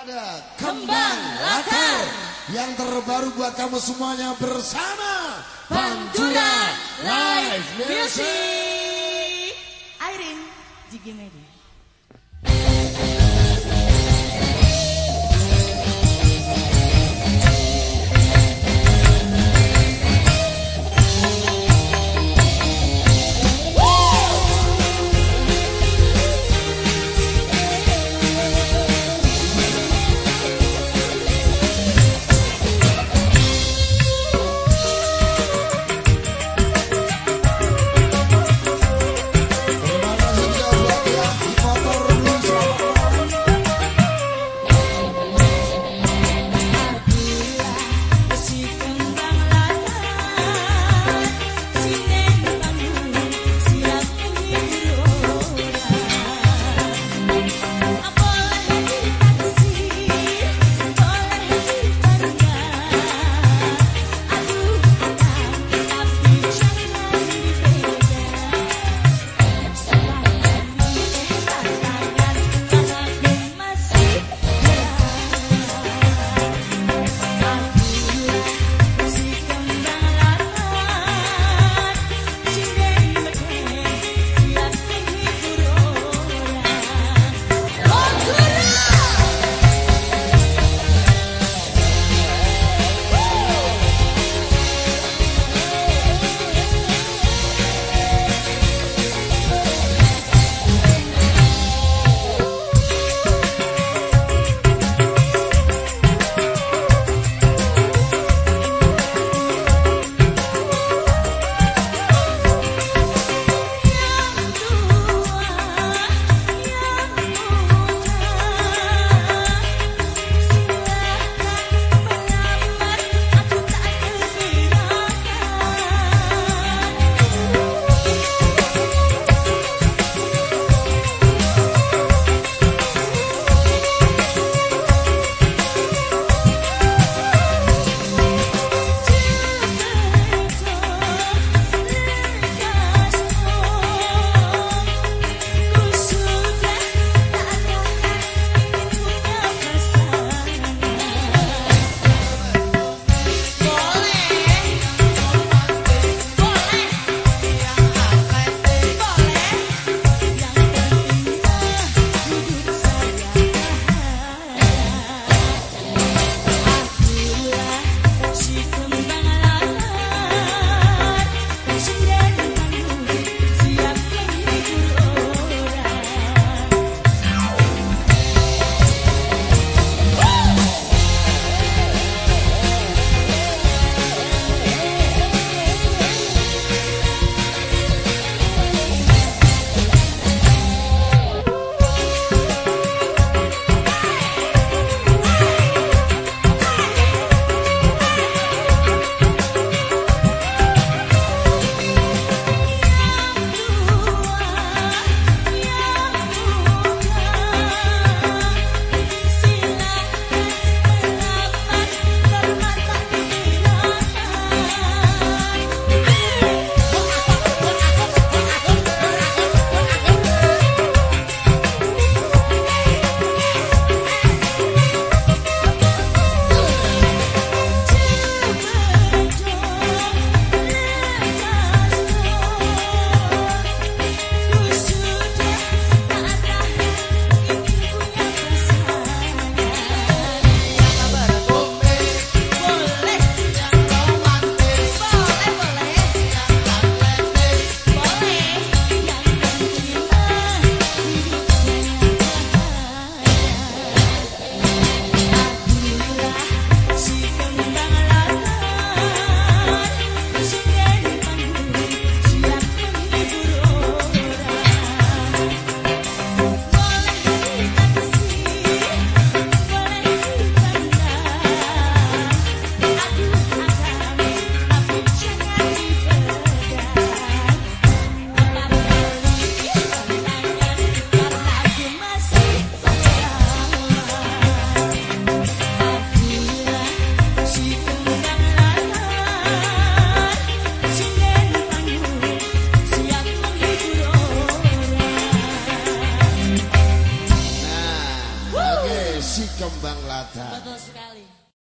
ada Kembang Latar yang terbaru buat kamu semuanya bersama Pantura Live Music. Airin Jigi